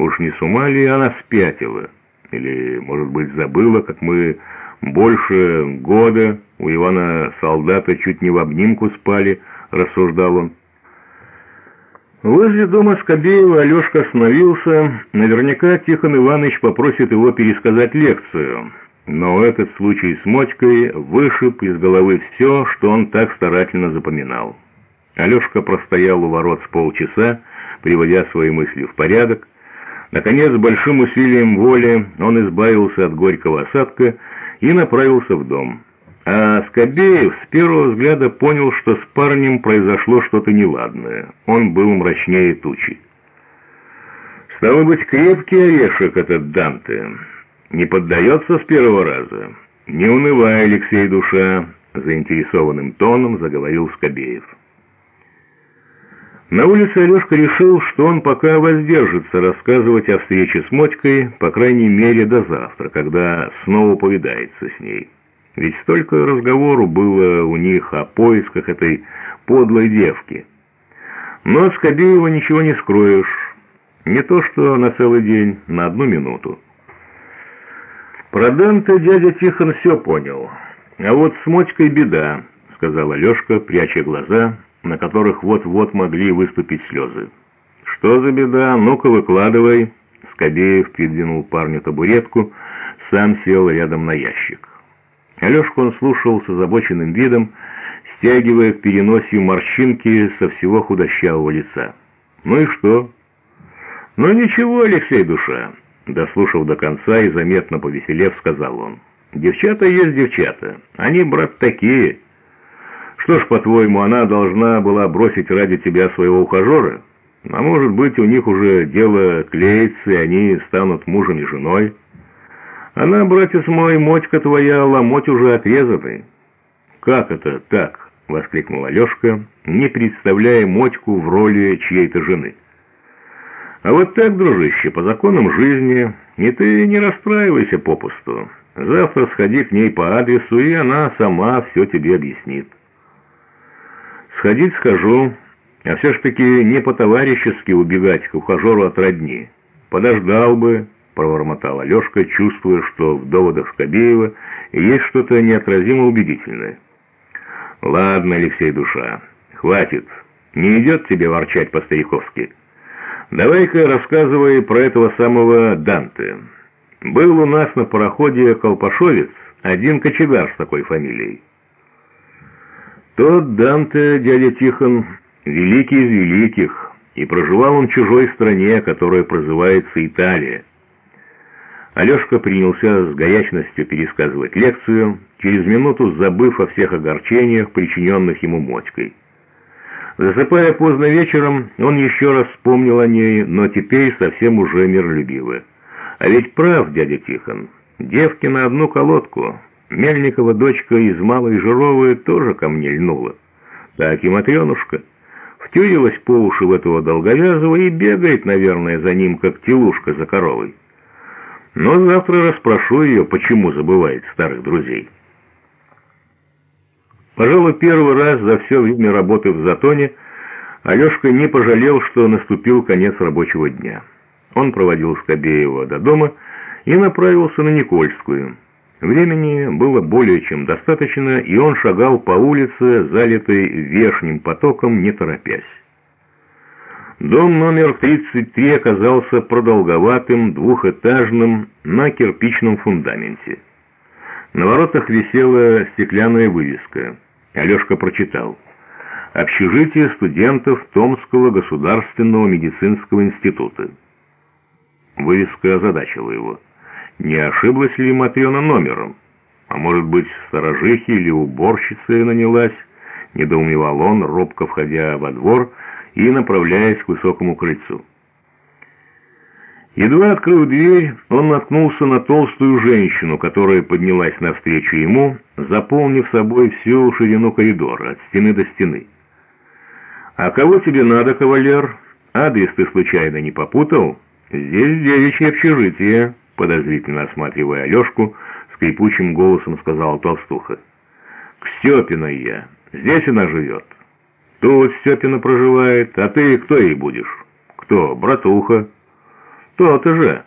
Уж не с ума ли она спятила? Или, может быть, забыла, как мы больше года у Ивана солдата чуть не в обнимку спали, рассуждал он. Возле дома Скобеева Алешка остановился. Наверняка Тихон Иванович попросит его пересказать лекцию. Но этот случай с Мотькой вышиб из головы все, что он так старательно запоминал. Алешка простоял у ворот с полчаса, приводя свои мысли в порядок. Наконец, большим усилием воли он избавился от горького осадка и направился в дом. А Скобеев с первого взгляда понял, что с парнем произошло что-то неладное. Он был мрачнее тучи. Стало быть, крепкий орешек этот Данте. Не поддается с первого раза. Не унывай, Алексей душа, заинтересованным тоном заговорил Скобеев. На улице Алешка решил, что он пока воздержится рассказывать о встрече с Мотькой, по крайней мере до завтра, когда снова повидается с ней. Ведь столько разговору было у них о поисках этой подлой девки. Но от Скобеева ничего не скроешь. Не то что на целый день, на одну минуту. Про Данте дядя Тихон все понял. А вот с Мотькой беда, сказал Алешка, пряча глаза, на которых вот-вот могли выступить слезы. «Что за беда? Ну-ка выкладывай!» Скобеев придвинул парню табуретку, сам сел рядом на ящик. Алешку он слушал с озабоченным видом, стягивая к переносию морщинки со всего худощавого лица. «Ну и что?» «Ну ничего, Алексей душа!» Дослушав до конца и заметно повеселев, сказал он. «Девчата есть девчата. Они, брат, такие. Что ж, по-твоему, она должна была бросить ради тебя своего ухажера? А может быть, у них уже дело клеится, и они станут мужем и женой?» Она, братец мой, мотька твоя, ломоть уже отрезанный. Как это так? — воскликнул Алешка, не представляя мотьку в роли чьей-то жены. А вот так, дружище, по законам жизни, и ты не расстраивайся попусту. Завтра сходи к ней по адресу, и она сама все тебе объяснит. Сходить схожу, а все ж таки не по-товарищески убегать к ухажеру от родни. Подождал бы, — пробормотал Алешка, чувствуя, что в доводах Скобеева есть что-то неотразимо убедительное. «Ладно, Алексей душа, хватит. Не идет тебе ворчать по-стариковски. Давай-ка рассказывай про этого самого Данте. Был у нас на пароходе Колпашовец, один кочегар с такой фамилией. Тот Данте, дядя Тихон, великий из великих, и проживал он в чужой стране, которая прозывается Италия. Алешка принялся с горячностью пересказывать лекцию, через минуту забыв о всех огорчениях, причиненных ему Мотькой. Засыпая поздно вечером, он еще раз вспомнил о ней, но теперь совсем уже миролюбиво. А ведь прав дядя Тихон, девки на одну колодку. Мельникова дочка из Малой Жировой тоже ко мне льнула. Так и Матренушка. Втюрилась по уши в этого долговязого и бегает, наверное, за ним, как телушка за коровой. Но завтра расспрошу ее, почему забывает старых друзей. Пожалуй, первый раз за все время работы в Затоне Алешка не пожалел, что наступил конец рабочего дня. Он проводил Скобеева до дома и направился на Никольскую. Времени было более чем достаточно, и он шагал по улице, залитой вешним потоком, не торопясь. Дом номер 33 оказался продолговатым, двухэтажным, на кирпичном фундаменте. На воротах висела стеклянная вывеска. Алешка прочитал. «Общежитие студентов Томского государственного медицинского института». Вывеска озадачила его. Не ошиблась ли Матрена номером? А может быть, сторожихи или уборщица нанялась? Недоумевал он, робко входя во двор, и направляясь к высокому крыльцу. Едва открыв дверь, он наткнулся на толстую женщину, которая поднялась навстречу ему, заполнив собой всю ширину коридора, от стены до стены. «А кого тебе надо, кавалер? Адрес ты случайно не попутал? Здесь девичье общежитие», подозрительно осматривая Алешку, скрипучим голосом сказала толстуха. «К Степиной я. Здесь она живет». Тут Степина проживает, а ты кто ей будешь? Кто? Братуха. То-то же.